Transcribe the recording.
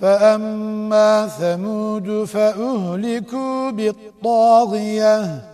فأما ثمود فأهلكوا بالطاغية